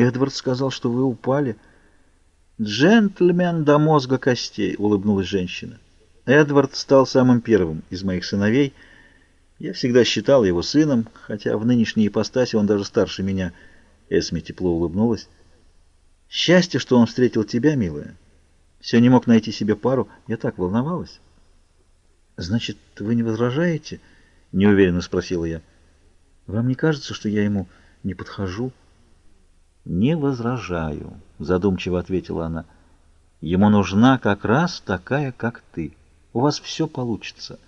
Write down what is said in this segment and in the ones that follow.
Эдвард сказал, что вы упали. Джентльмен до мозга костей, улыбнулась женщина. Эдвард стал самым первым из моих сыновей. Я всегда считал его сыном, хотя в нынешней ипостаси он даже старше меня. Эсми тепло улыбнулась. Счастье, что он встретил тебя, милая. Все не мог найти себе пару. Я так волновалась. Значит, вы не возражаете? Неуверенно спросила я. Вам не кажется, что я ему не подхожу? Не возражаю, задумчиво ответила она. Ему нужна как раз такая, как ты. У вас все получится.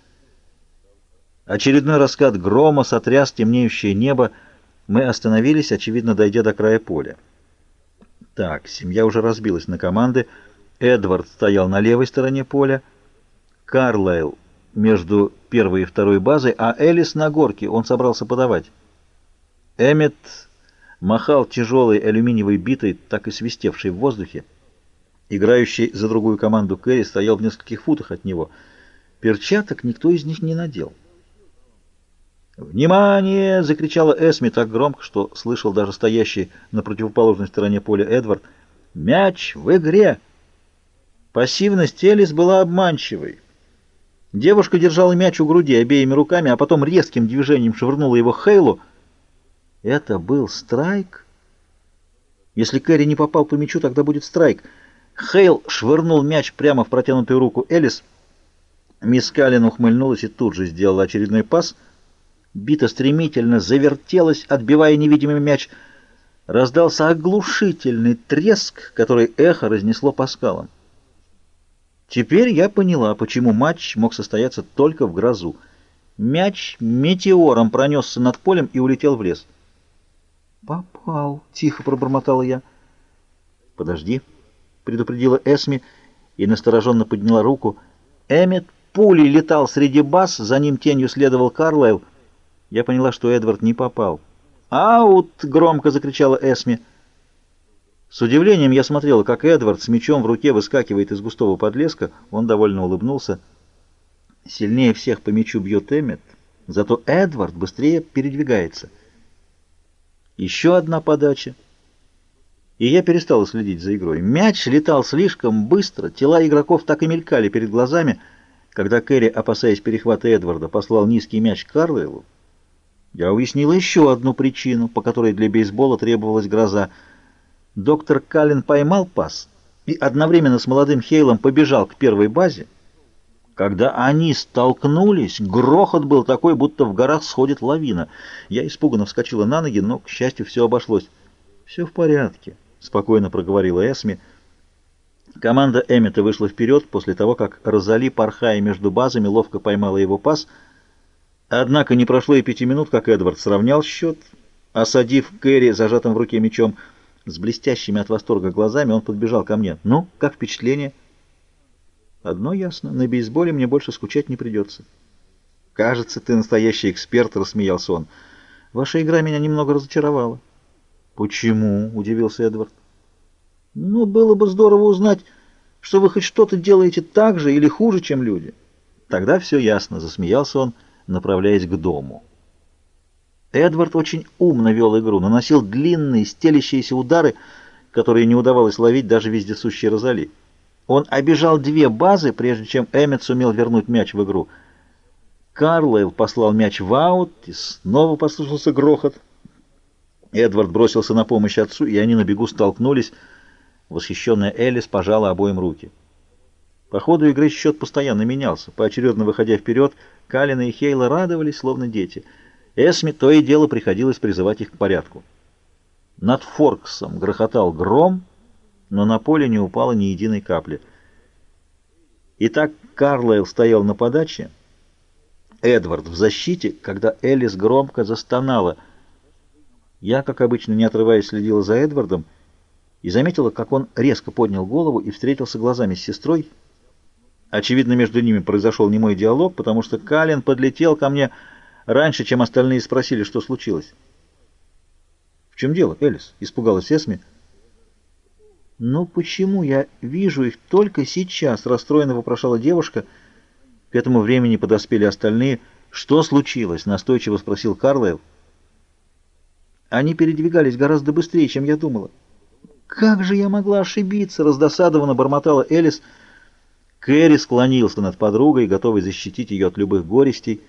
Очередной раскат грома сотряс темнеющее небо. Мы остановились, очевидно, дойдя до края поля. Так, семья уже разбилась на команды. Эдвард стоял на левой стороне поля, Карлайл между первой и второй базой, а Элис на горке, он собрался подавать. Эммет махал тяжелой алюминиевой битой, так и свистевшей в воздухе. Играющий за другую команду Кэрри стоял в нескольких футах от него. Перчаток никто из них не надел. «Внимание!» — закричала Эсми так громко, что слышал даже стоящий на противоположной стороне поля Эдвард. «Мяч в игре!» Пассивность Элис была обманчивой. Девушка держала мяч у груди обеими руками, а потом резким движением швырнула его Хейлу. Это был страйк? Если Кэрри не попал по мячу, тогда будет страйк. Хейл швырнул мяч прямо в протянутую руку Элис. Мисс Каллен ухмыльнулась и тут же сделала очередной пас — Бита стремительно завертелась, отбивая невидимый мяч. Раздался оглушительный треск, который эхо разнесло по скалам. Теперь я поняла, почему матч мог состояться только в грозу. Мяч метеором пронесся над полем и улетел в лес. «Попал», — тихо пробормотала я. «Подожди», — предупредила Эсми и настороженно подняла руку. Эммет пулей летал среди баз, за ним тенью следовал Карлайл — я поняла, что Эдвард не попал. «Аут!» — громко закричала Эсми. С удивлением я смотрела, как Эдвард с мечом в руке выскакивает из густого подлеска. Он довольно улыбнулся. Сильнее всех по мячу бьет Эммет, зато Эдвард быстрее передвигается. Еще одна подача. И я перестала следить за игрой. Мяч летал слишком быстро, тела игроков так и мелькали перед глазами. Когда Кэрри, опасаясь перехвата Эдварда, послал низкий мяч Карлайлу, я уяснила еще одну причину, по которой для бейсбола требовалась гроза. Доктор Каллен поймал пас и одновременно с молодым Хейлом побежал к первой базе. Когда они столкнулись, грохот был такой, будто в горах сходит лавина. Я испуганно вскочила на ноги, но, к счастью, все обошлось. «Все в порядке», — спокойно проговорила Эсми. Команда Эммета вышла вперед после того, как Розали, порхая между базами, ловко поймала его пас — Однако не прошло и пяти минут, как Эдвард сравнял счет, осадив Кэрри зажатым в руке мечом. С блестящими от восторга глазами он подбежал ко мне. «Ну, как впечатление?» «Одно ясно. На бейсболе мне больше скучать не придется». «Кажется, ты настоящий эксперт», — рассмеялся он. «Ваша игра меня немного разочаровала». «Почему?» — удивился Эдвард. «Ну, было бы здорово узнать, что вы хоть что-то делаете так же или хуже, чем люди». «Тогда все ясно», — засмеялся он направляясь к дому. Эдвард очень умно вел игру, наносил длинные, стелящиеся удары, которые не удавалось ловить даже вездесущей Розали. Он обижал две базы, прежде чем Эммет сумел вернуть мяч в игру. Карлайл послал мяч в аут, и снова послышался грохот. Эдвард бросился на помощь отцу, и они на бегу столкнулись. Восхищенная Элис пожала обоим руки. По ходу игры счет постоянно менялся. Поочередно выходя вперед, Калина и Хейла радовались, словно дети. Эсми то и дело приходилось призывать их к порядку. Над Форксом грохотал гром, но на поле не упало ни единой капли. Итак, Карлайл стоял на подаче, Эдвард в защите, когда Элис громко застонала. Я, как обычно, не отрываясь, следила за Эдвардом и заметила, как он резко поднял голову и встретился глазами с сестрой, Очевидно, между ними произошел немой диалог, потому что Калин подлетел ко мне раньше, чем остальные спросили, что случилось. «В чем дело, Элис?» — испугалась Эсми. «Ну почему я вижу их только сейчас?» — расстроенно вопрошала девушка. К этому времени подоспели остальные. «Что случилось?» — настойчиво спросил Карлайл. Они передвигались гораздо быстрее, чем я думала. «Как же я могла ошибиться?» — раздосадованно бормотала Элис. Кэрри склонился над подругой, готовый защитить ее от любых горестей.